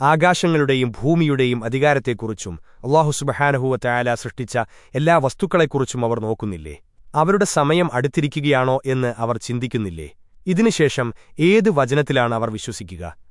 ആകാശങ്ങളുടെയും ഭൂമിയുടെയും അധികാരത്തെക്കുറിച്ചും അള്ളാഹു സുബഹാനഹുവ തയാല സൃഷ്ടിച്ച എല്ലാ വസ്തുക്കളെക്കുറിച്ചും അവർ നോക്കുന്നില്ലേ? അവരുടെ സമയം അടുത്തിരിക്കുകയാണോ എന്ന് അവർ ചിന്തിക്കുന്നില്ലേ? ഇതിനുശേഷം ഏത് വചനത്തിലാണ് അവർ വിശ്വസിക്കുക?